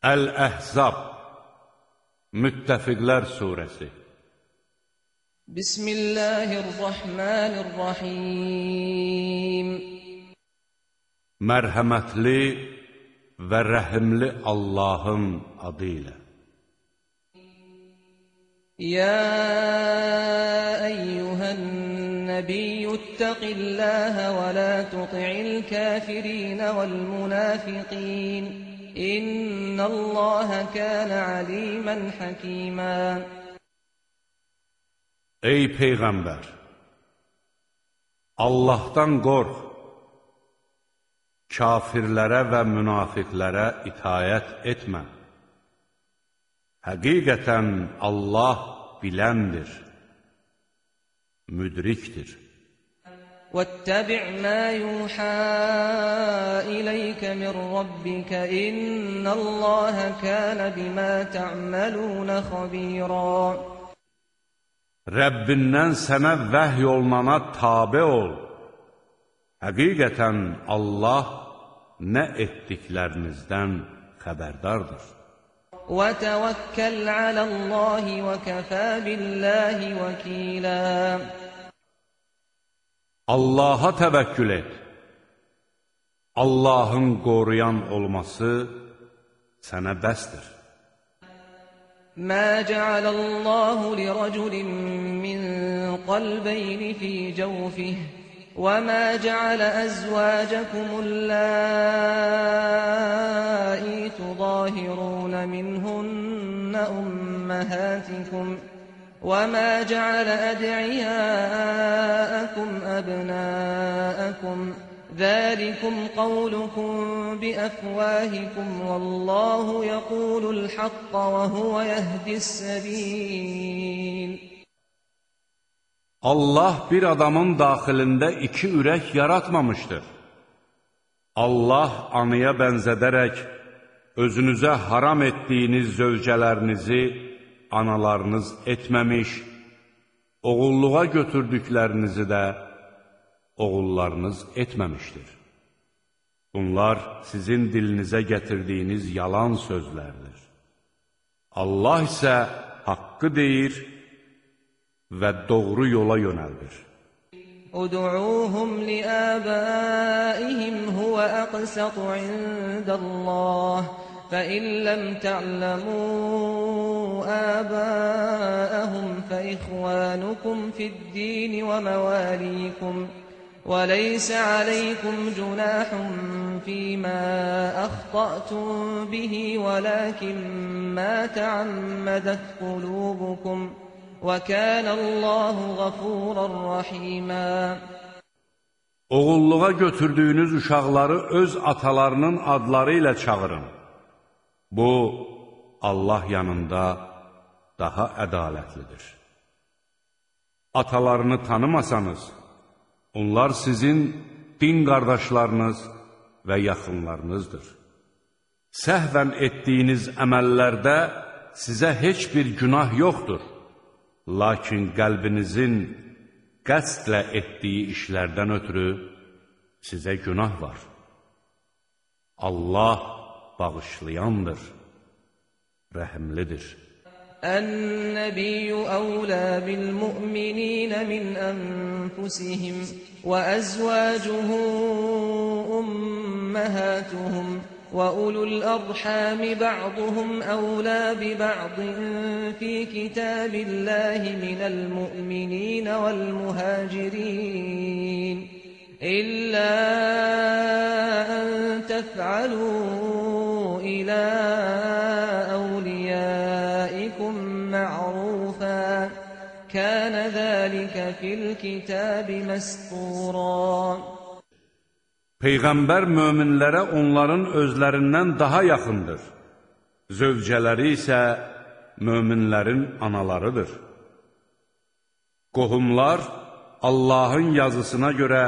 Əl-Əhzab Müttəfiqlər Suresi Bismillahirrahmanirrahim Mərhəmətli və rəhimli Allahın adı ilə يا أيها النبي اتق الله ولا تطع الكافرين والمنافقين İnnallaha kana aliman hakima. Ey peyğəmbər Allahdan qorx Kafirlərə və münafiqlərə itayət etmə Həqiqətən Allah biləndir müdrikdir واتبع ما يوحى إليك من ربك إن الله كان بما تعملون خبيرا Rəbbindən sənə vəhy olunana tabe ol. Həqiqətən Allah nə etdiklərinizdən xəbərdardır. وتوكل على الله وكفى بالله وكيلا Allaha təvəkkül et. Allahın qoruyan olması sənə bəsdir. Mə cəaləllahu li rəculin min qalbəyni fi cəvfih və mə cəalə əzvəcəkumul ləi tudahirunə minhunnə ümməhətikum. وما جعل أدعياءكم أبناءكم ذلكم قولكم بأفواهكم والله يقول الحق وهو يهدي السبيل Allah bir adamın daxilində iki ürək yaratmamışdır. Allah anıya bənzədərək özünüzə haram etdiyiniz zövcələrinizi analarınız etməmiş, oğulluğa götürdüklərinizi də oğullarınız etməmişdir. Bunlar sizin dilinizə gətirdiyiniz yalan sözlərdir. Allah isə haqqı deyir və doğru yola yönəldir. Udu'uhum li-əbəihim huwa aqsatu indəlləh. فإن لم تعلموا آباءهم فإخوانكم في الدين ومواليكم وليس عليكم جناح فيما أخطأتم به ولكن ما تعمدت قلوبكم وَكَانَ اللّٰهُ غَفُورًا رَحِيمًا Oğulluğa götürdüyünüz uşaqları öz atalarının adları ilə çağırın. Bu, Allah yanında daha ədalətlidir. Atalarını tanımasanız, onlar sizin din qardaşlarınız və yaxınlarınızdır. Səhvən etdiyiniz əməllərdə sizə heç bir günah yoxdur. Lakin qəlbinizin qəsdlə etdiyi işlərdən ötürü sizə günah var. Allah bağışlayandır, rəhimlidir. النبي أولى بالمؤمنين من أنفسهم وأزواجه أمهاتهم وأولو الأرحام بعضهم أولى ببعض في كتاب الله من المؤمنين والمهاجرين إلا أن تفعلوا إلى أوليائكم معروفا كان ذلك في الكتاب مسطورا Peyğəmbər möminlərə onların özlərindən daha yaxındır. Zövcələri isə möminlərin analarıdır. Qohumlar Allahın yazısına görə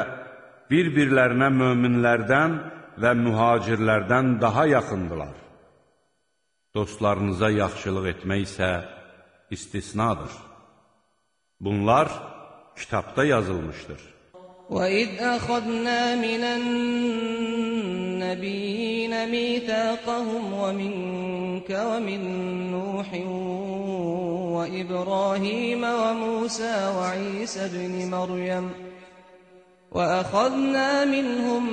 bir-birlərinə möminlərdən və mühacirlərdən daha yaxındılar. Dostlarınıza yaxşılıq etmək isə istisnadır. Bunlar kitabda yazılmışdır. وإذ أخذنا من النبيين ميثاقهم ومنك ومن نوح وإبراهيم وموسى وعيسى ابن مريم وأخذنا منهم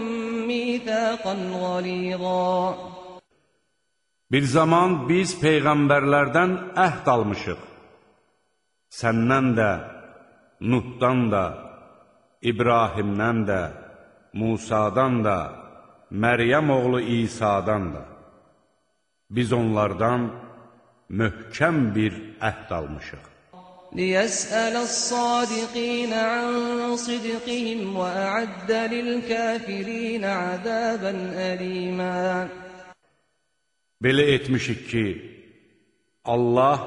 ميثاقا غليظا Bir zaman biz peyğəmbərlərdən əhd almışıq. Səndən də, Nuhdan da, İbrahimdən də, Musadan da, Məryəm oğlu İsa'dan da. Biz onlardan möhkəm bir əhd almışıq. ليسأل الصادقين عن صدقهم وأعد للكافرين عذابا أليما Belə etmişik ki, Allah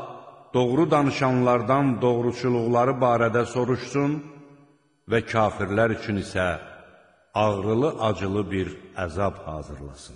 doğru danışanlardan doğruçuluqları barədə soruşsun və kafirlər üçün isə ağrılı-acılı bir əzab hazırlasın.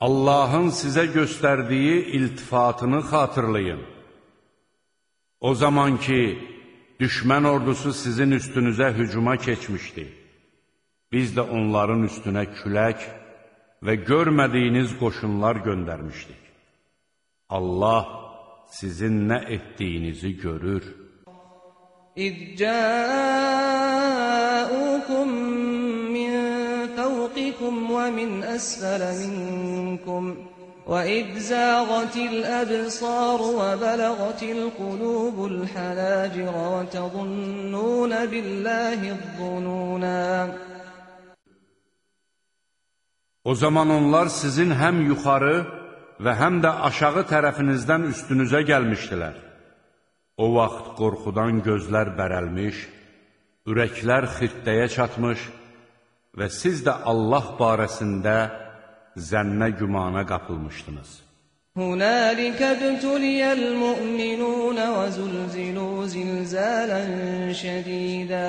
Allahın sizə göstərdiyi iltifatını xatırlayın. O zaman ki, düşmən ordusu sizin üstünüzə hücuma keçmişdi. Biz də onların üstünə külək və görmədiyiniz qoşunlar göndərmişdik. Allah sizin nə etdiyinizi görür. إذ ومن أسفل منكم وإذ زاغت الأبصار وبلغت القلوب الحناجر وتظنون بالله الظنونا O zaman onlar sizin həm yuxarı və həm də aşağı tərəfinizdən üstünüzə gəlmişdilər. O vaxt qorxudan gözlər bərəlmiş, ürəklər xirtdəyə çatmış və siz də Allah barəsində zənnə gümana qapılmışdınız. Hunalikə btuliyəl müminunə və zulzilu zilzələn şədidə.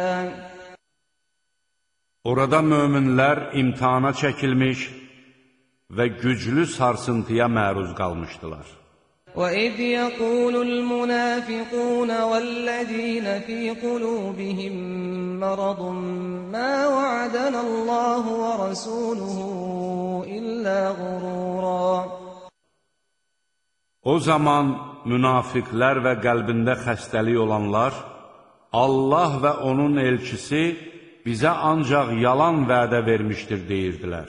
Orada möminlər imtihana çəkilmiş və güclü sarsıntıya məruz qalmışdılar. وإذ يقول المنافقون والذين في قلوبهم مرض ما وعدنا الله ورسوله إلا غرورا O zaman münafiqlər və qəlbində xəstəlik olanlar Allah və onun elçisi bizə ancaq yalan vədə vermişdir deyirdilər.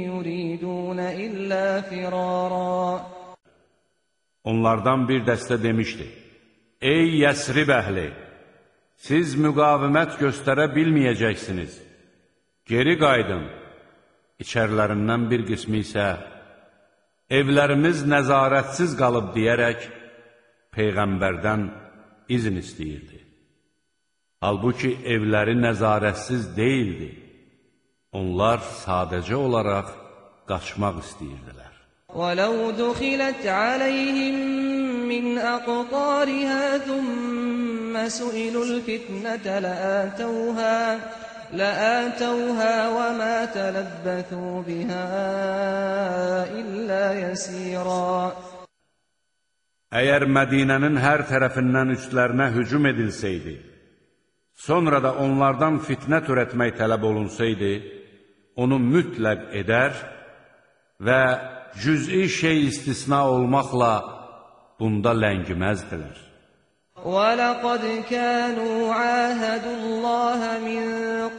illə firara. Onlardan bir dəstə demişdi, Ey yəsrib əhli, siz müqavimət göstərə bilməyəcəksiniz. Geri qaydın. İçərlərindən bir qismi isə evlərimiz nəzarətsiz qalıb deyərək Peyğəmbərdən izin istəyirdi. Halbuki evləri nəzarətsiz deyildi. Onlar sadəcə olaraq qaçmaq istəyirdilər. ولو دخلت عليهم من أقطارها ثم سئلوا الفتنة لآتوها لآتوها وما تلبثوا بها إلا يسيرا Əgər Mədinənin hər tərəfindən üstlərinə hücum edilsəydi, sonra da onlardan fitnə törətmək tələb olunsaydı, onu mütləq edər və cüz'i şey istisna olmaqla bunda ləngiməzdilər. وَلَقَدْ كَانُوا عَاهَدُوا اللَّهَ مِنْ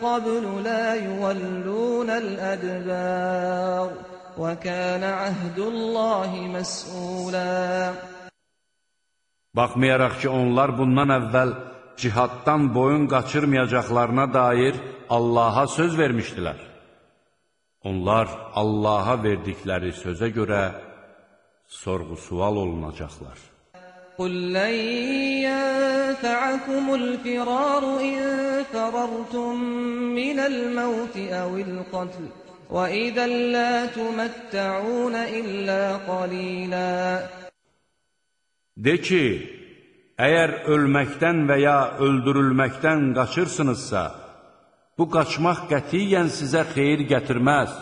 قَبْلُ لَا يُوَلُّونَ الْأَدْبَارَ وَكَانَ عَهْدُ اللَّهِ مَسْئُولًا Baxmayaraq ki, onlar bundan əvvəl cihaddan boyun qaçırmayacaqlarına dair Allaha söz vermişdilər. Onlar Allaha verdikləri sözə görə sorğu-sual olunacaqlar. Qul lən yənfəəkumul firaru in fərartum minəl məvti əvil qatl və idən lə tüməttəunə illə qalilə De ki, əgər ölməkdən və ya öldürülməkdən qaçırsınızsa, Bu qaçmaq qətiyyən sizə xeyir gətirməz.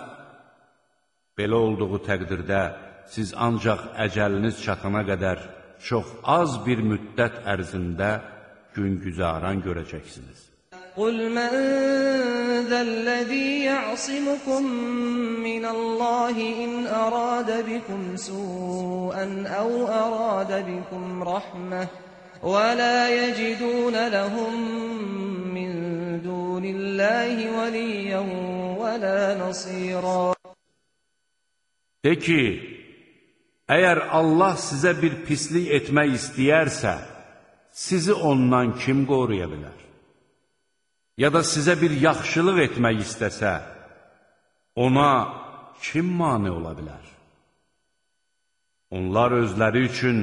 Belə olduğu təqdirdə siz ancaq əcəliniz çatana qədər çox az bir müddət ərzində güngüzaran görəcəksiniz. Qul mən zəlləzi ya'simukum minəllahi in əradə bikum su'an əv əradə bikum rəhməh ولا يجدون لهم من دون الله وليا ولا نصيرا De ki, əgər Allah sizə bir pislik etmək istəyərsə, sizi ondan kim qoruya bilər? ya da sizə bir yaxşılıq etmək istəsə, ona kim mane ola bilər? Onlar özləri üçün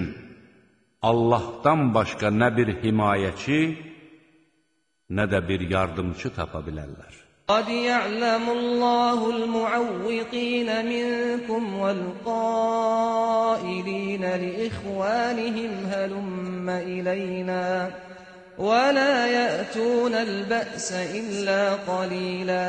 Allahdan başqa nə bir himayəçi, nə də bir yardımçı tapa bilərlər. Qad ya'lamullahul mu'awwiqin minkum wal qa'ilin li ikhwanihim halumma ilayna wa la ya'tuna al-ba'sa illa qalila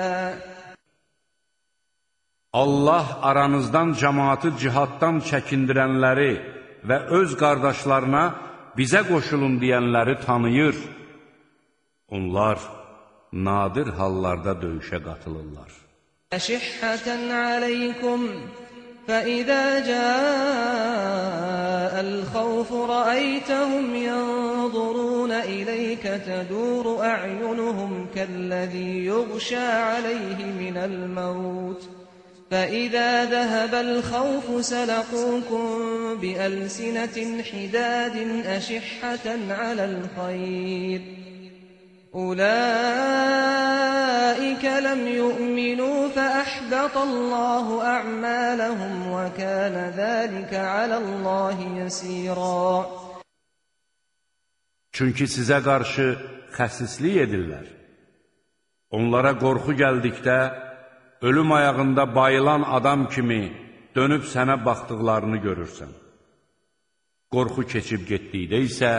Allah aranızdan cemaatı cihaddan çəkindirənləri və öz qardaşlarına bizə qoşulun deyənləri tanıyır. Onlar nadir hallarda döyüşə qatılırlar. Əşihhətən aleykum فإذا جاء الخوف رأيتهم ينظرون إليك تدور أعينهم كالذي يغشى عليه من الموت فإذا ذهب الخوف سلقوكم بألسنة حداد أشحة على الخير أولئك لم يؤمنوا فأحبط الله أعمالهم وكان ذلك على الله يسيرا Çünki sizə qarşı xəsislik edirlər. Onlara qorxu gəldikdə, ölüm ayağında bayılan adam kimi dönüb sənə baxdıqlarını görürsən. Qorxu keçib getdikdə isə,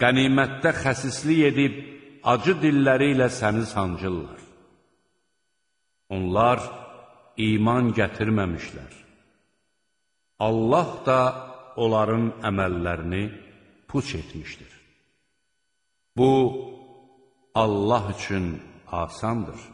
qənimətdə xəsislik edib, acı dilləri ilə səni sancırlar. Onlar iman gətirməmişlər. Allah da onların əməllərini puç etmişdir. Bu, Allah üçün asandır.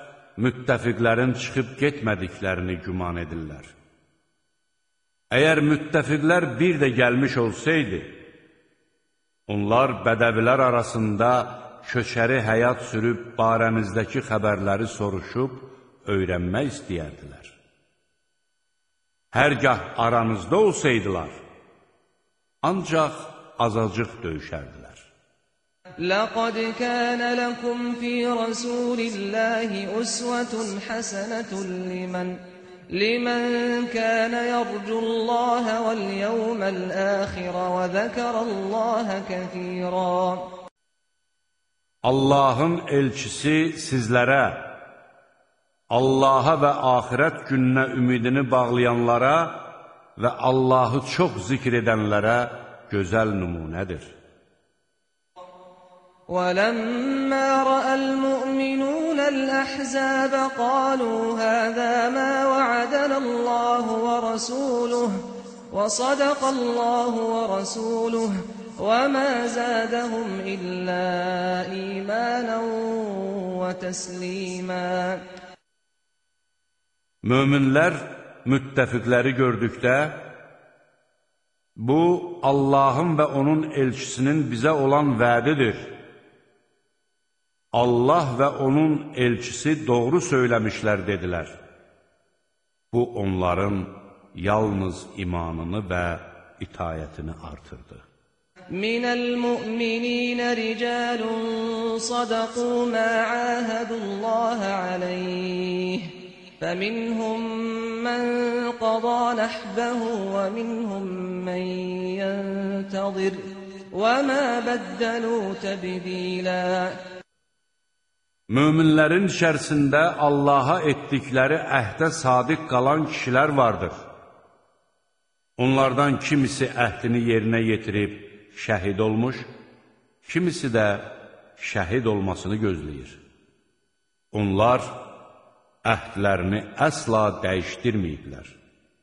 müttəfiqlərin çıxıb getmədiklərini güman edirlər. Əgər müttəfiqlər bir də gəlmiş olsaydı, onlar bədəvilər arasında köçəri həyat sürüb barəmizdəki xəbərləri soruşub, öyrənmək istəyərdilər. Hərgah aranızda olsaydılar, ancaq azacıq döyüşərdilər. لقد كان لكم في رسول الله أسوة حسنة لمن لمن كان يرجو الله واليوم الآخر وذكر الله كثيرا Allahın elçisi sizlərə, Allaha və axirət gününə ümidini bağlayanlara və Allahı çox zikr edənlərə gözəl nümunədir. ولما رأى المؤمنون الأحزاب قالوا هذا ما وعدنا الله ورسوله وصدق الله ورسوله وما زادهم إلا إيمانا وتسليما Möminlər müttəfiqləri gördükdə, bu, Allahın və onun elçisinin bizə olan vədidir. Allah və onun elçisi doğru söyləmişlər, dedilər. Bu, onların yalnız imanını və itayətini artırdı. من المؤمنين رجال صدقوا ما عاهدوا الله عليه فمنهم من قضى نحبه ومنهم من ينتظر وما بدلوا تبديلا Möminlərin içərisində Allaha etdikləri əhdə sadiq qalan kişilər vardır. Onlardan kimisi əhdini yerinə yetirib şəhid olmuş, kimisi də şəhid olmasını gözləyir. Onlar əhdlərini əsla dəyişdirməyiblər.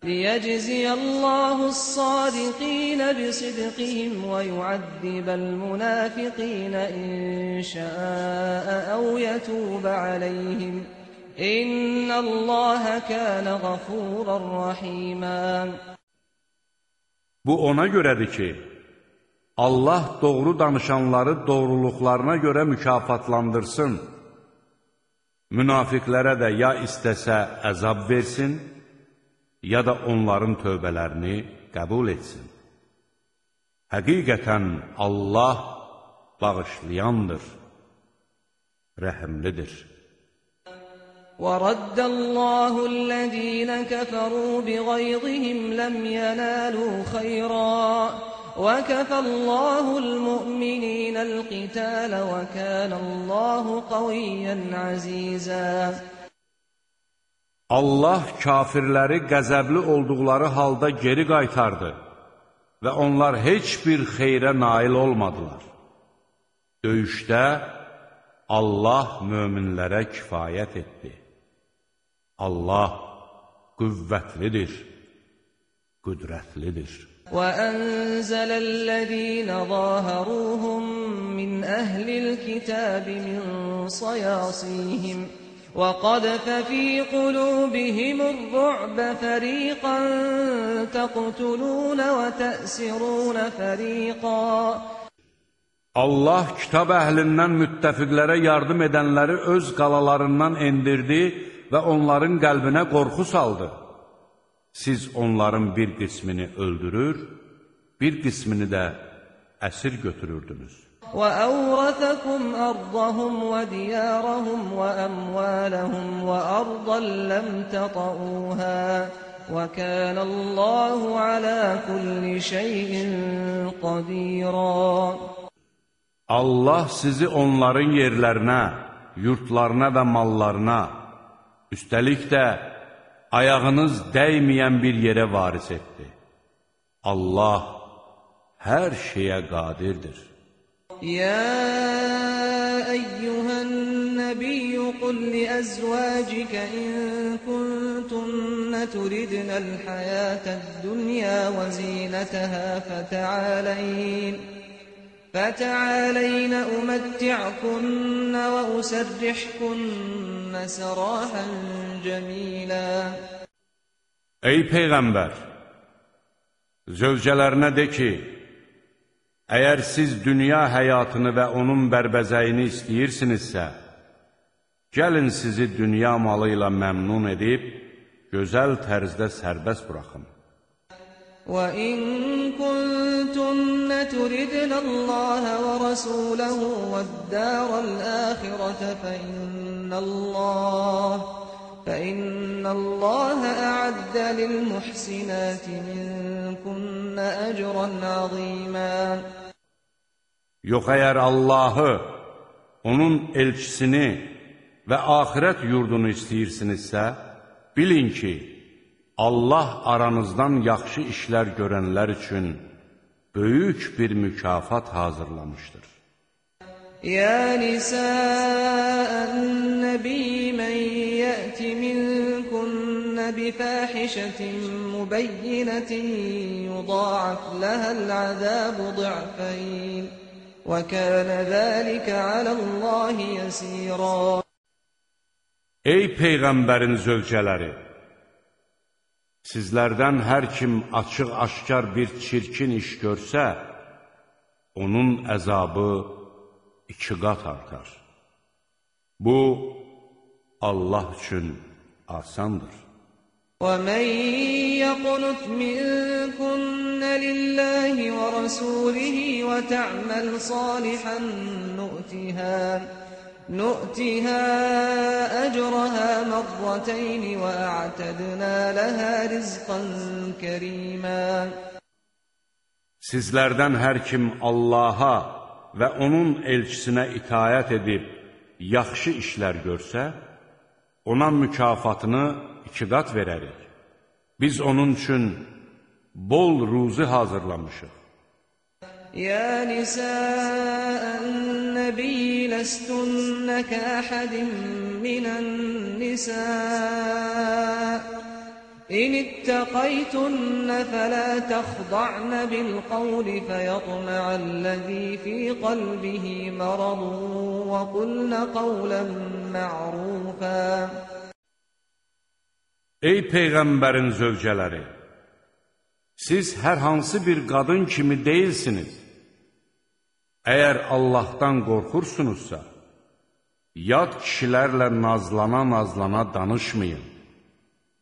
ليجزي الله الصادقين بصدقهم ويعذب المنافقين إن شاء أو يتوب عليهم إن الله كان غفورا رحيما Bu ona görədir ki, Allah doğru danışanları doğruluqlarına görə mükafatlandırsın. Münafiqlərə də ya istəsə əzab versin, ya da onların tövbələrini qəbul etsin. Həqiqətən Allah bağışlayandır, rəhimlidir. ورد الله الذين كفروا بغيظهم لم ينالوا خيرا وكفى الله المؤمنين القتال وكان الله قويا عزيزا Allah kafirləri qəzəbli olduqları halda geri qaytardı və onlar heç bir xeyrə nail olmadılar. Döyüşdə Allah möminlərə kifayət etdi. Allah qüvvətlidir, qüdrətlidir. وأنزل الذين ظاهروهم من أهل الكتاب من صياصيهم وقذف في قلوبهم الرعب فريقا تقتلون وتأسرون فريقا Allah kitab əhlindən müttəfiqlərə yardım edənləri öz qalalarından endirdi və onların qəlbinə qorxu saldı. Siz onların bir qismini öldürür, bir qismini də əsir götürürdünüz. وأورثكم أرضهم وديارهم وأموالهم وأرضا لم تطئوها وكان الله على كل شيء قديرا Allah sizi onların yerlərinə, yurtlarına və mallarına, üstəlik də ayağınız dəyməyən bir yerə varis etdi. Allah hər şeyə qadirdir. يا أيها النبي قل لأزواجك إن كنتن تردن الحياة الدنيا وزينتها فتعالين فتعالين أمتعكن وأسرحكن سراحا جميلا Peyğəmbər! Zövcələrinə de ki, Əgər siz dünya həyatını və onun bərbəzəyini istəyirsinizsə, gəlin sizi dünya malı ilə məmnun edib, gözəl tərzdə sərbəst buraxın. وَإِن كُنتُنَّ تُرِدْنَ اللَّهَ وَرَسُولَهُ وَالدَّارَ الْآخِرَةَ فَإِنَّ اللَّهَ فإن الله أعد للمحسنات منكن أجرا عظيما Yox, əgər Allahı, onun elçisini və axirət yurdunu istəyirsinizsə, bilin ki, Allah aranızdan yaxşı işlər görənlər üçün böyük bir mükafat hazırlamışdır. يا نساء النبي من يأت منكن بفاحشة مبينة يضاعف لها العذاب ضعفين وكان ذلك على الله يسيرا Ey Peyğəmbərin zövcələri! Sizlərdən hər kim açıq-aşkar bir çirkin iş görsə, onun əzabı iki qat artar. Bu, Allah üçün asandır. وَمَنْ يَقْنُتْ مِنْكُنَّ لِلَّهِ وَرَسُولِهِ وَتَعْمَلْ صَالِحًا نُؤْتِهَا نؤتها أجرها مرتين وأعتدنا لها رزقا كريما Sizlərdən hər kim Allaha və onun elçisinə itayət edib, yaxşı işlər görsə, ona mükafatını iki qat verərik. Biz onun üçün bol ruzi hazırlamışıq. يا نساء النبي لستن كأحد من النساء إن اتقيتن فلا تخضعن بالقول فيطمع الذي في قلبه مرض وقلن قولا معروفا Ey Peyğəmbərin zövcələri! Siz hər hansı bir qadın kimi deyilsiniz. Əgər Allahdan qorxursunuzsa, yad kişilərlə nazlana-nazlana danışmayın.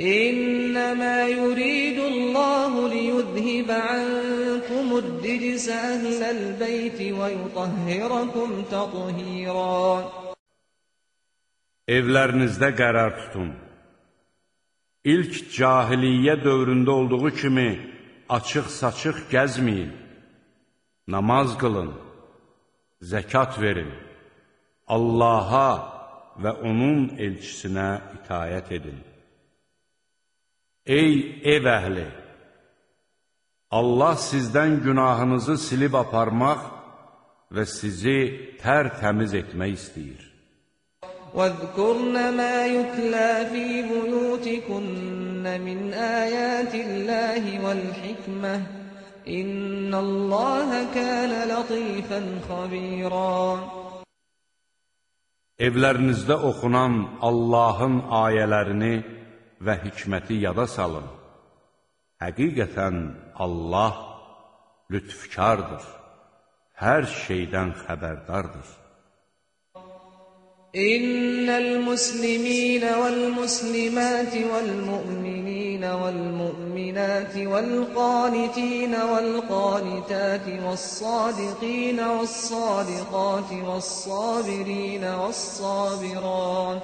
İnnemâ yuridullahu liyudhiba ankumur ricse ehlel beyti ve yutahhirakum tathira. Evlərinizdə qərar tutun. İlk cahiliyyə dövründə olduğu kimi açıq-saçıq gəzməyin. Namaz qılın, zəkat verin. Allaha və onun elçisinə itayət edin. Ey ev əhli! Allah sizdən günahınızı silib aparmaq və sizi tərtəmiz etmək istəyir. وَاذْكُرْنَ مَا يُتْلَى فِي بُيُوتِكُنَّ مِنْ آيَاتِ اللَّهِ وَالْحِكْمَةِ İnnallaha kana latifan xabira Evlərinizdə oxunan Allahın ayələrini və hikməti yada salın. Həqiqətən Allah lütfkardır, hər şeydən xəbərdardır. إن المسلمين والمسلمات والمؤمنين والمؤمنات والقانتين والقانتات والصادقين والصادقات والصابرين والصابرات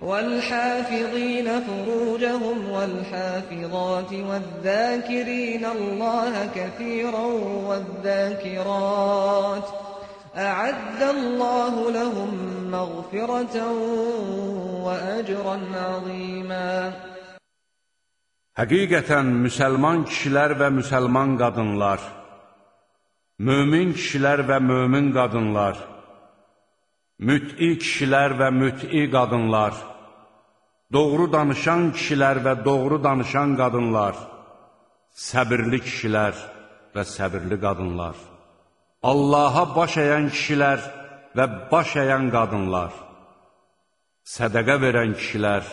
والحافظين فروجهم والحافظات والذاكرين الله كثيرا والذاكرات أعد الله لهم مغفرة وأجرا عظيما Həqiqətən müsəlman kişilər və müsəlman qadınlar, mömin kişilər və mömin qadınlar, müt'i kişilər və müt'i qadınlar, doğru danışan kişilər və doğru danışan qadınlar, səbirli kişilər və səbirli qadınlar, Allaha baş əyən kişilər və baş əyən qadınlar, sədəqə verən kişilər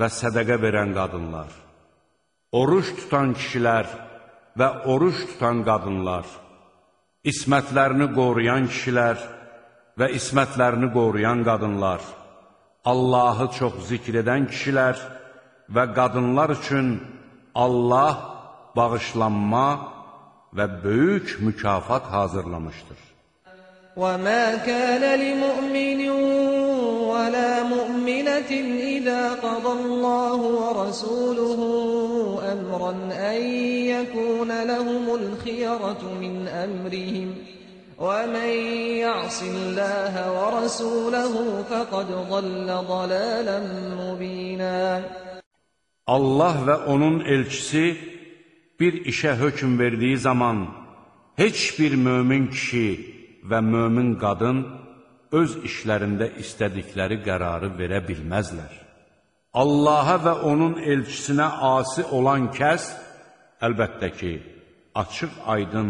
və sədəqə verən qadınlar. oruç tutan kişilər və oruç tutan qadınlar, ismətlərini qoruyan kişilər və ismətlərini qoruyan qadınlar, Allahı çox zikr edən kişilər və qadınlar üçün Allah bağışlanma və böyük mükafat hazırlamışdır. وَمَا كَانَ لِمُؤْمِنٍ وَلَا مُؤْمِنَةٍ إِذَا قَضَى اللَّهُ وَرَسُولُهُ أَمْرًا أَن يَكُونَ لَهُمُ الْخِيَرَةُ مِنْ أَمْرِهِمْ وَمَن يَعْصِ اللَّهَ وَرَسُولَهُ فَقَدْ ضَلَّ ضَلَالًا مُبِينًا Allah və onun elçisi bir işə hökm verdiyi zaman heç bir mömin kişi və mömin qadın öz işlərində istədikləri qərarı verə bilməzlər. Allaha və onun elçisinə asi olan kəs, əlbəttə ki, açıq aydın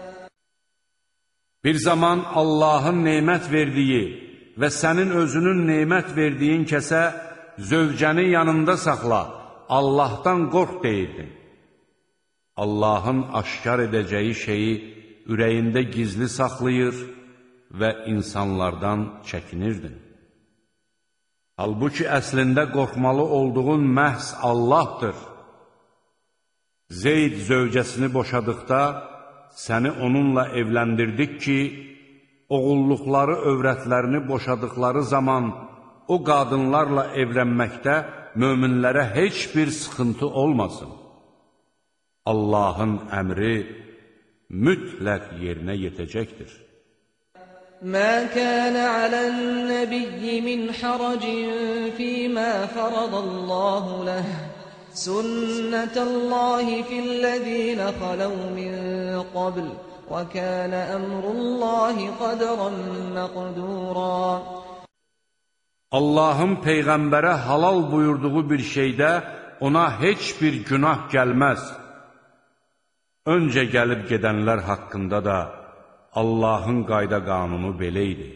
Bir zaman Allahın nemət verdiyi və sənin özünün nemət verdiyin kəsə zövcəni yanında saxla, Allahdan qorx deyirdin. Allahın aşkar edəcəyi şeyi ürəyində gizli saxlayır və insanlardan çəkinirdin. Halbuki əslində qorxmalı olduğun məhz Allahdır. Zeyd zövcəsini boşadıqda, səni onunla evləndirdik ki, oğulluqları övrətlərini boşadıqları zaman o qadınlarla evlənməkdə möminlərə heç bir sıxıntı olmasın. Allahın əmri mütləq yerinə yetəcəkdir. ما كان على النبي من حرج فيما فرض الله له سنة الله في الذين خلوا من قبل وكان أمر الله قدرا مقدورا Allahın Peyğəmbərə halal buyurduğu bir şeydə ona heç bir günah gəlməz. Öncə gəlib gedənlər haqqında da Allahın qayda qanunu belə idi.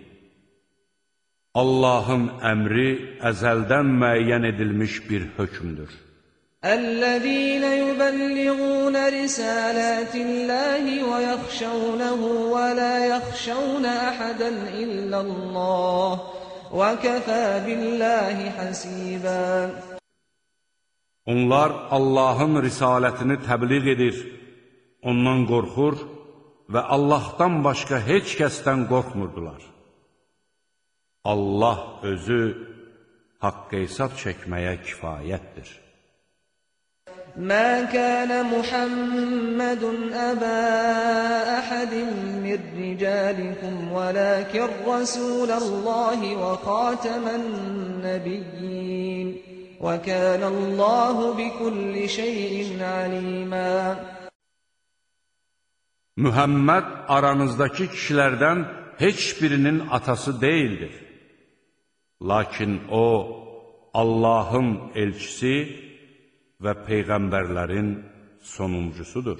Allahın əmri əzəldən müəyyən edilmiş bir hökmdür. الذين يبلغون رسالات الله ويخشونه ولا يخشون أحدا إلا الله وكفى بالله حسيبا Onlar Allahın risalətini təbliğ edir, ondan qorxur və Allahdan başqa heç kəsdən qorxmurdular. Allah özü haqq hesab çəkməyə kifayətdir. ما كان محمد أبا أحد من رجالكم ولكن رسول الله وخاتم النبيين وكان الله بكل شيء عليما Mühəmməd aranızdakı kişilərdən heç birinin atası deyildir. Lakin o, Allahın elçisi və Peyğəmbərlərin sonuncusudur.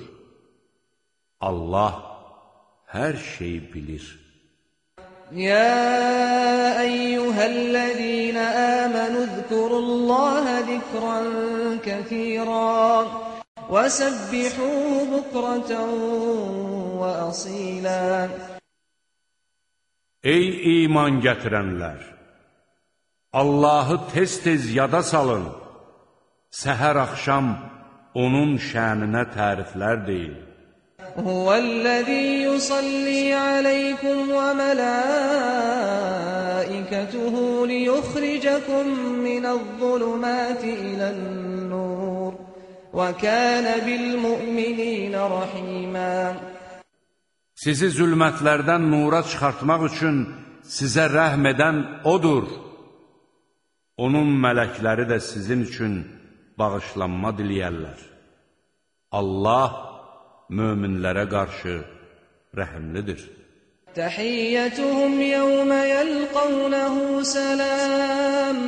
Allah hər şeyi bilir. Yə əyyuhəl-ləzīnə əmənu zkurullahə zikrən kəthirən və səbbihuhu bukrətən və əsilən Ey iman gətirənlər! Allahı tez-tez yada salın səhər-axşam onun şəninə təriflər deyin. Huvəl-ləzî yusallī aləykum və mələikətuhu liyuxricəkum minəz-zulüməti ilən-nur və kənə bil-mü'minīnə rəhīmə Sizi zülmətlərdən nura çıxartmaq üçün sizə rəhm edən O'dur. Onun mələkləri də sizin üçün bağışlanma diləyərlər. Allah möminlərə qarşı rəhimlidir. Təhiyyətuhum yəvmə yəlqavnəhu sələm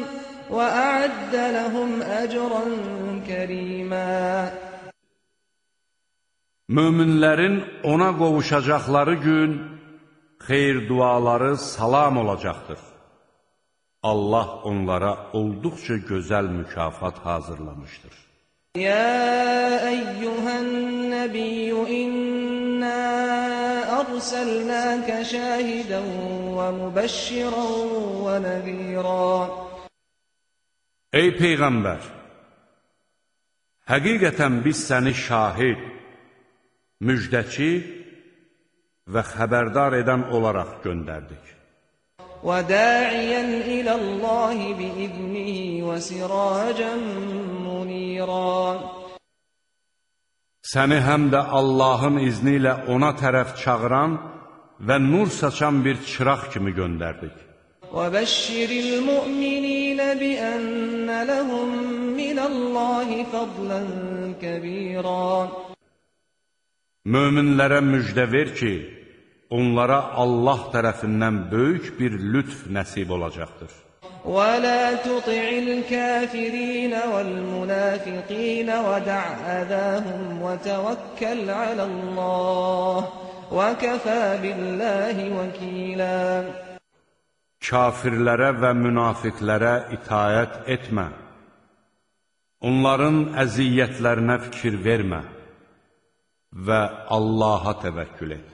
və əəddə ləhum əcran kərimə. Möminlərin ona qovuşacaqları gün xeyr duaları salam olacaqdır. Allah onlara olduqca gözəl mükafat hazırlamışdır. Ya eyyuhən nəbiyyü inna arsalnaka şahidən və mübəşşirən və nəzirə Ey Peyğəmbər! Həqiqətən biz səni şahid, müjdəçi və xəbərdar edən olaraq göndərdik. وداعيا إلى الله بإذنه وسراجا منيرا Səni həm də Allahın izni ilə ona tərəf çağıran və nur saçan bir çıraq kimi göndərdik. وبشر المؤمنين بأن لهم من الله فضلا كبيرا Möminlərə müjdə ver ki, onlara Allah tərəfindən böyük bir lütf nəsib olacaqdır. ولا تطع الكافرين والمنافقين ودع أذاهم وتوكل على الله وكفى بالله وكيلا Kafirlərə və münafiqlərə itayət etmə. Onların əziyyətlərinə fikir vermə və Allaha təvəkkül et.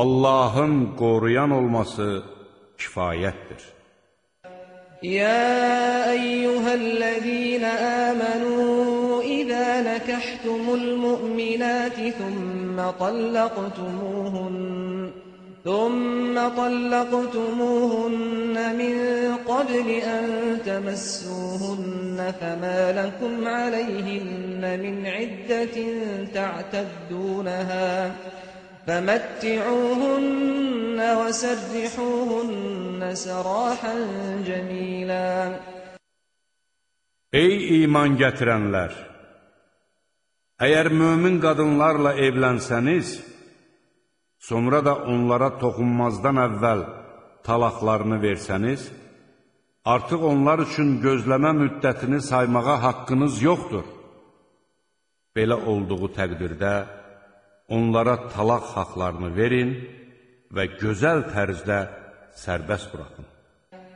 Allahın qoruyan olması kifayətdir. يا أيها الذين آمنوا إذا نكحتم المؤمنات ثم طلقتموهن ثم طلقتموهن من قبل أن تمسوهن فما لكم عليهن من عدة تعتدونها فمتعوهن وسرحوهن سراحا جميلا Ey iman gətirənlər! Əgər mömin qadınlarla evlənsəniz, sonra da onlara toxunmazdan əvvəl talaqlarını versəniz, artıq onlar üçün gözləmə müddətini saymağa haqqınız yoxdur. Belə olduğu təqdirdə onlara talaq haqlarını verin və gözəl tərzdə sərbəst buraxın.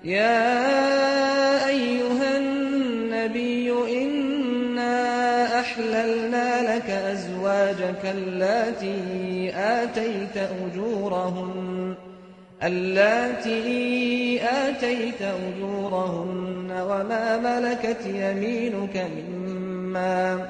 يا أيها النبي إنا أحللنا لك أزواجك اللاتي آتيت أجورهن اللاتي آتيت أجورهن وما ملكت يمينك مما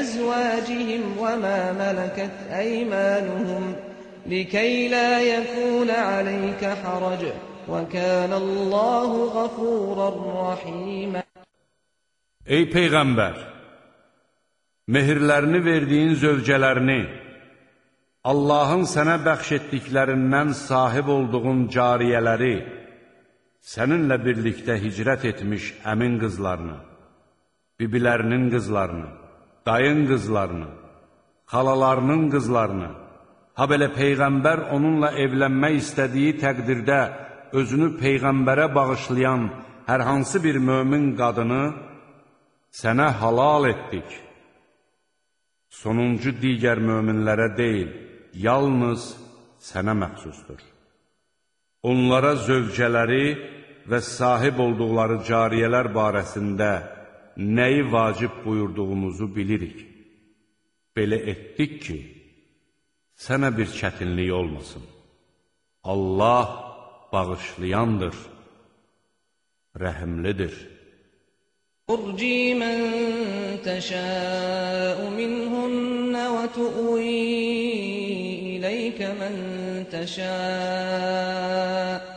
أزواجهم وما ملكت أيمانهم لكي لا يكون عليك حرج وكان الله غفورا رحيما Ey Peyğəmbər! Mehirlərini verdiyin zövcələrini, Allahın sənə bəxş etdiklərindən sahib olduğun cariyələri, səninlə birlikdə hicrət etmiş əmin qızlarını, bibilərinin qızlarını, dayın qızlarını, xalalarının qızlarını, ha belə Peyğəmbər onunla evlənmək istədiyi təqdirdə özünü Peyğəmbərə bağışlayan hər hansı bir mömin qadını sənə halal etdik. Sonuncu digər möminlərə deyil, yalnız sənə məxsusdur. Onlara zövcələri və sahib olduqları cariyələr barəsində nəyi vacib buyurduğumuzu bilirik. Belə etdik ki, sənə bir çətinlik olmasın. Allah bağışlayandır, rəhimlidir. Urci mən təşəu minhunnə və tuğuyi iləykə mən təşəu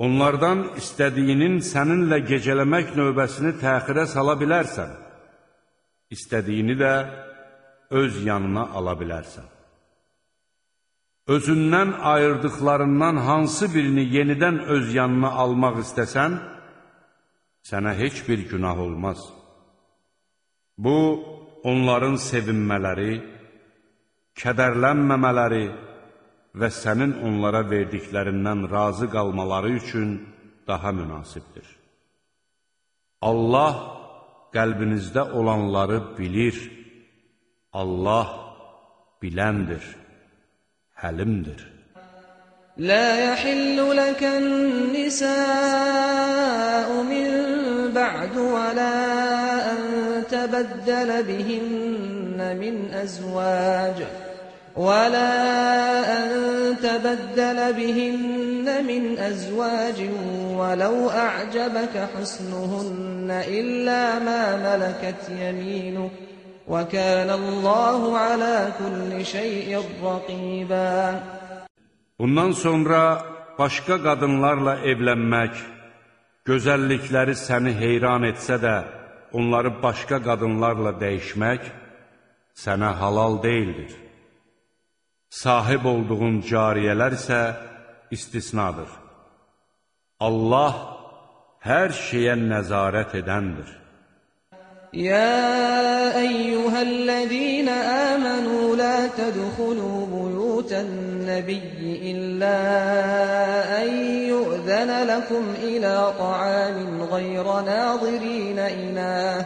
Onlardan istədiyinin səninlə gecələmək növbəsini təxirə sala bilərsən, istədiyini də öz yanına ala bilərsən. Özündən ayırdıqlarından hansı birini yenidən öz yanına almaq istəsən, sənə heç bir günah olmaz. Bu, onların sevinmələri, kədərlənməmələri, və sənin onlara verdiklərindən razı qalmaları üçün daha münasibdir. Allah qəlbinizdə olanları bilir, Allah biləndir, həlimdir. لا يحل لك النساء من بعد ولا أن تبدل بهن من أزواج ولا أن تبدل بهن من أزواج ولو أعجبك حسنهن إلا ما ملكت يمينك وكان الله على كل شيء رقيبا Bundan sonra başqa qadınlarla evlənmək, gözəllikləri səni heyran etsə də, onları başqa qadınlarla dəyişmək sənə halal deyildir. Sahib olduğun cariyələr isə istisnadır. Allah hər şeyə nəzarət edəndir. يا أيها الذين آمنوا لا تدخلوا بيوت النبي إلا أن يؤذن لكم إلى طعام غير ناظرين إناه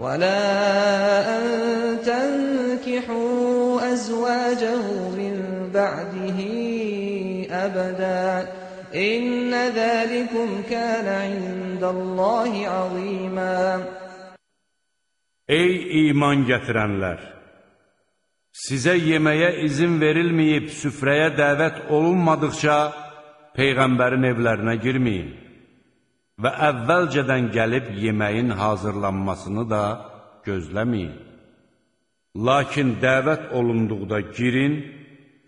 ولا أن تنكحوا أزواجه من بعده أبدا إن ذلكم كان عند الله عظيما Ey iman gətirənlər! Sizə yeməyə izin verilməyib süfrəyə dəvət olunmadıqca Peyğəmbərin evlərinə girməyin və əvvəlcədən gəlib yeməyin hazırlanmasını da gözləməyin. Lakin dəvət olunduqda girin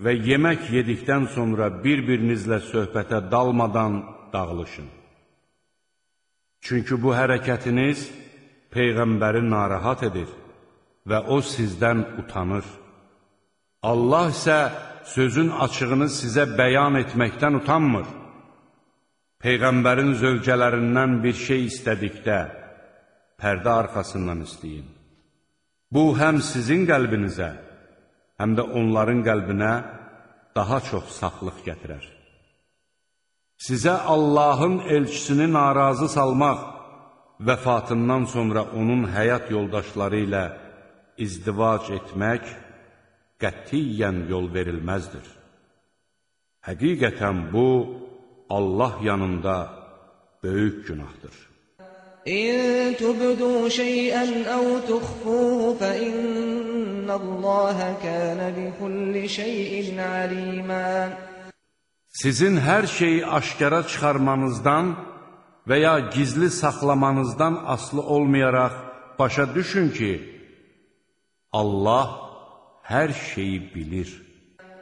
və yemək yedikdən sonra bir-birinizlə söhbətə dalmadan dağılışın. Çünki bu hərəkətiniz Peyğəmbəri narahat edir və o sizdən utanır. Allah isə sözün açığını sizə bəyan etməkdən utanmır. Peyğəmbərin zövcələrindən bir şey istədikdə, pərdə arxasından istəyin. Bu, həm sizin qəlbinizə, həm də onların qəlbinə daha çox saflıq gətirər. Sizə Allahın elçisini narazı salmaq, vəfatından sonra onun həyat yoldaşları ilə izdivac etmək qətiyyən yol verilməzdir. Həqiqətən bu, Allah yanında böyük günahdır. İn tubdu şey'en ev tukhfuhu fe innallaha kana bi kulli şey'in alima. Sizin hər şeyi aşkara çıxarmanızdan və ya gizli saxlamanızdan aslı olmayaraq başa düşün ki, Allah hər şeyi bilir.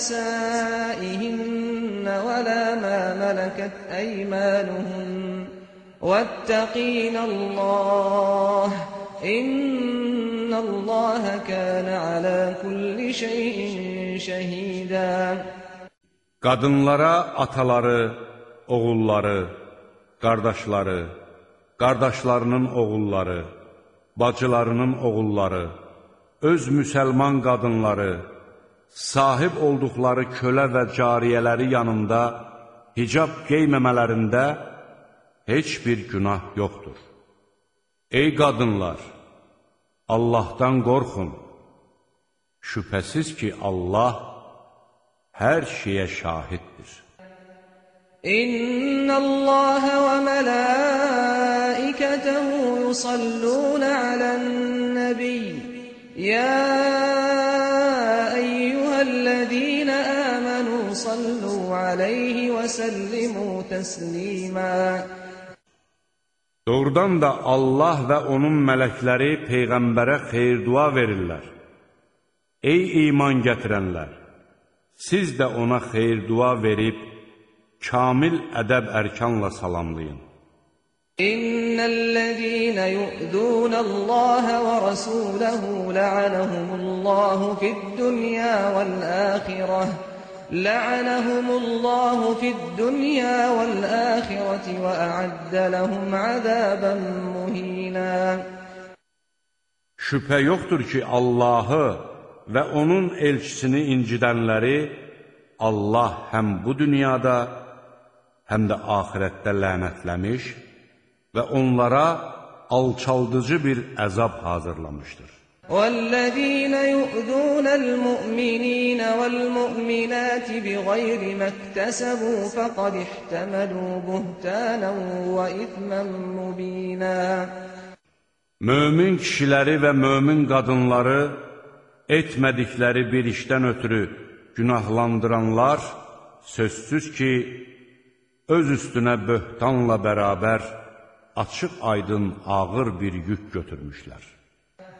نسائهن ولا ما ملكت أيمانهن واتقين الله إن الله كان على كل شيء شهيدا Qadınlara ataları, oğulları, qardaşları, qardaşlarının oğulları, bacılarının oğulları, öz müsəlman qadınları, sahib olduqları kölə və cariyələri yanında hicab qeyməmələrində heç bir günah yoxdur. Ey qadınlar, Allahdan qorxun. Şübhəsiz ki, Allah hər şeyə şahiddir. İnna Allah və mələikətəhu yusalluna alən-nəbiyy. Ya aleyhi ve sellimu teslima. Doğrudan da Allah və onun mələkləri Peyğəmbərə xeyr-dua verirlər. Ey iman gətirənlər, siz də ona xeyr-dua verib, kamil ədəb ərkanla salamlayın. İnnellezîne yu'dûnallâhe və rasûlehu le'anehumullâhu fid-dunyâ vel-âkhireh. لعنهم الله في الدنيا والآخرة وأعد لهم عذابا مهينا Şübhə yoxdur ki, Allahı və onun elçisini incidənləri Allah həm bu dünyada, həm də axirətdə lənətləmiş və onlara alçaldıcı bir əzab hazırlamışdır. والذين يؤذون المؤمنين والمؤمنات بغير ما اكتسبوا فقد احتملوا بهتانا وإثما مبينا Mömin kişiləri və mömin qadınları etmədikləri bir işdən ötürü günahlandıranlar sözsüz ki, öz üstünə böhtanla bərabər açıq aydın ağır bir yük götürmüşlər.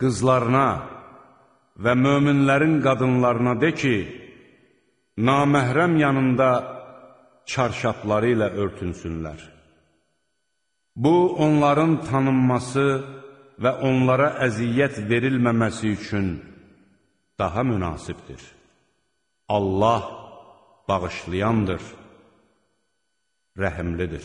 qızlarına və möminlərin qadınlarına de ki, naməhrəm yanında çarşafları ilə örtünsünlər. Bu, onların tanınması və onlara əziyyət verilməməsi üçün daha münasibdir. Allah bağışlayandır, rəhimlidir.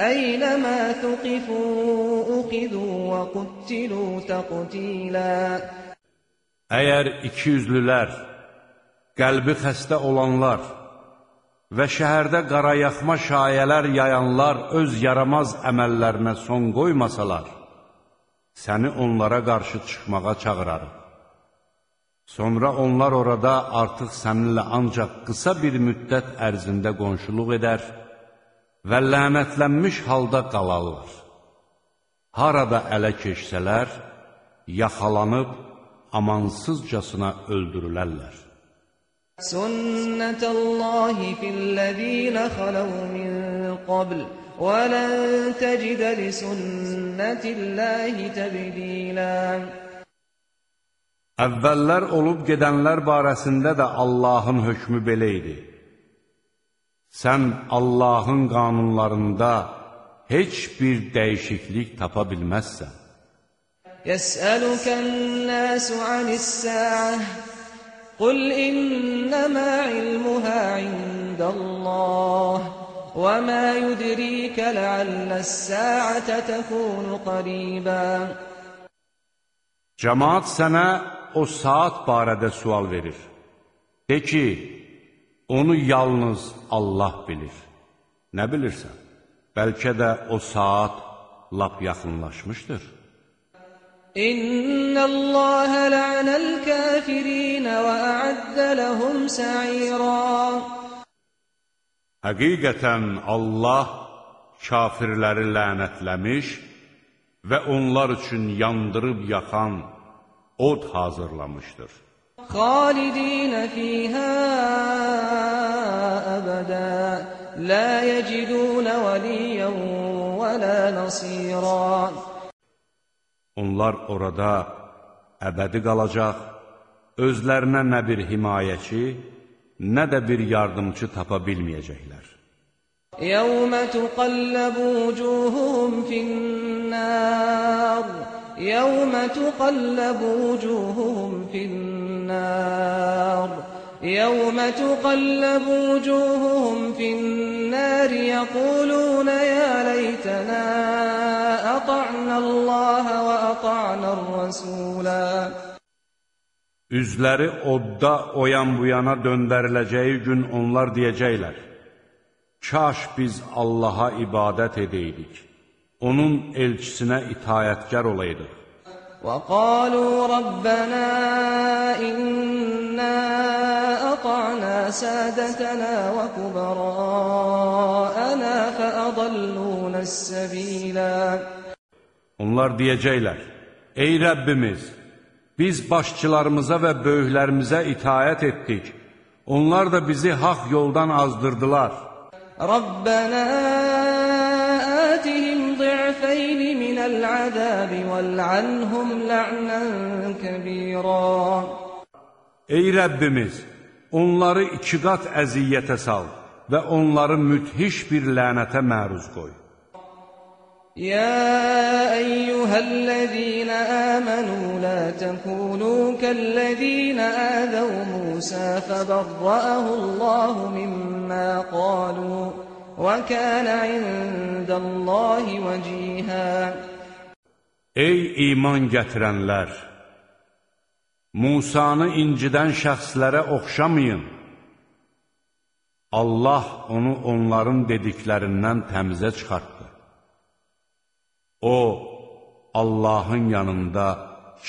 Əynəmə tuqifu uqidu və quttilu təqtilə. Əgər ikiyüzlülər, qəlbi xəstə olanlar və şəhərdə qarayaxma şayələr yayanlar öz yaramaz əməllərinə son qoymasalar, səni onlara qarşı çıxmağa çağırarıq. Sonra onlar orada artıq səninlə ancaq qısa bir müddət ərzində qonşuluq edər, və lənətlənmiş halda qalarlar. Harada ələ keçsələr, yaxalanıb amansızcasına öldürülərlər. Sünnətəllahi filləzînə xaləv min qabl və lən təcidə li sünnətilləhi təbdilə Əvvəllər olub gedənlər barəsində də Allahın hökmü belə idi sən Allahın qanunlarında heç bir dəyişiklik tapa bilməzsən. Yəsəlukən nəsu anissaəh Qul innəmə ilmuhə indəlləh Və mə yudrikə ləəlləs-səətə təkunu qaribə Cəmaat sənə o saat barədə sual verir. De ki, Onu yalnız Allah bilir. Nə bilirsən? Bəlkə də o saat lap yaxınlaşmışdır. İnnəlləhə lənəl kafirinə və əəddə ləhum səirə Həqiqətən Allah kafirləri lənətləmiş və onlar üçün yandırıb yaxan od hazırlamışdır. خالدين فيها أبدا لا يجدون وليا ولا نصيرا Onlar orada əbədi qalacaq, özlərinə nə bir himayəçi, nə də bir yardımcı tapa bilməyəcəklər. يوم تقلب وجوههم في النار يوم تقلب وجوههم في النار يوم تقلب وجوههم في النار يقولون يا ليتنا أطعنا الله وأطعنا الرسولا Üzləri odda oyan bu yana döndəriləcəyi gün onlar deyəcəklər, Kaş biz Allaha ibadət edəydik, onun elçisinə itayətkar olaydıq. وقالوا ربنا إنا أطعنا سادتنا وكبراءنا فأضلونا السبيلا Onlar deyəcəklər, Ey Rəbbimiz, biz başçılarımıza və böyüklərimizə itayət etdik, onlar da bizi haq yoldan azdırdılar. ربنا آتهم ضعفين من العذاب والعنهم لعنا كبيرا Ey Rəbbimiz, onları iki qat əziyyətə sal və onları müthiş bir lənətə məruz qoy. يا أيها الذين آمنوا لا تكونوا كالذين آذوا موسى فبرأه الله مما قالوا وكان عند الله وجيها Ey iman gətirənlər! Musanı incidən şəxslərə oxşamayın. Allah onu onların dediklərindən təmizə çıxartdı. O, Allahın yanında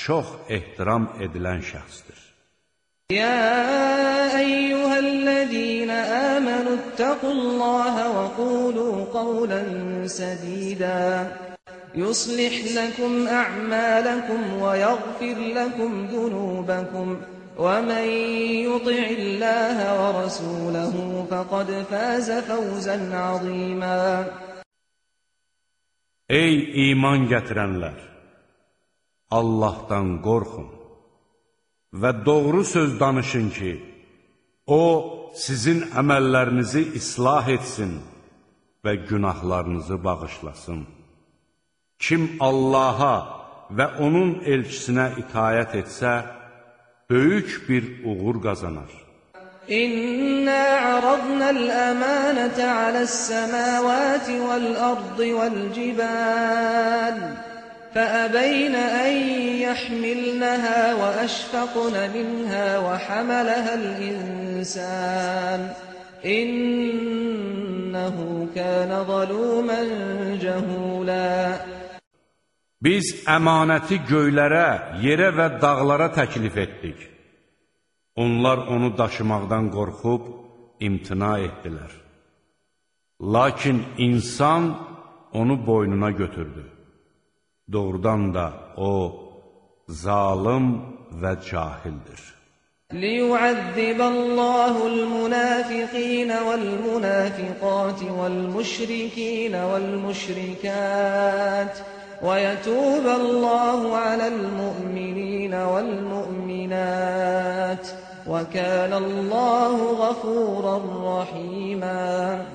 çox ehtiram edilən şəxsdir. يا أيها الذين آمنوا اتقوا الله وقولوا قولا سديدا. يصلح لكم أعمالكم ويغفر لكم ذنوبكم. ومن يطع الله ورسوله فقد فاز فوزا عظيما. Ey iman gətirənlər! Allahdan qorxun. və doğru söz danışın ki, O sizin əməllərinizi islah etsin və günahlarınızı bağışlasın. Kim Allaha və onun elçisinə itayət etsə, böyük bir uğur qazanar. إنا عرضنا الأمانة على السماوات والأرض والجبال فأبين أن يحملنها وأشفقن منها وحملها الإنسان إنه كان ظلوما جهولا Biz əmanəti göylərə, yerə və dağlara təklif etdik. Onlar onu daşımaqdan qorxub imtina etdilər. Lakin insan onu boynuna götürdü. Doğrudan da o, zalım və cahildir. ليعذب الله المنافقين والمنافقات والمشركين والمشركات ويتوب الله على المؤمنين والمؤمنات وكان الله غفورا رحيما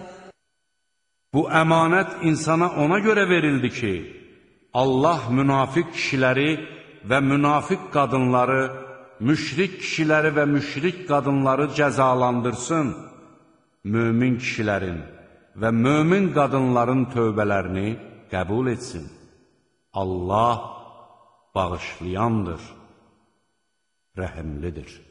Bu əmanət insana ona görə verildi ki, Allah münafiq kişiləri və münafiq qadınları, müşrik kişiləri və müşrik qadınları cəzalandırsın, mömin kişilərin və mömin qadınların tövbələrini qəbul etsin. Allah bağışlayandır, rəhimlidir.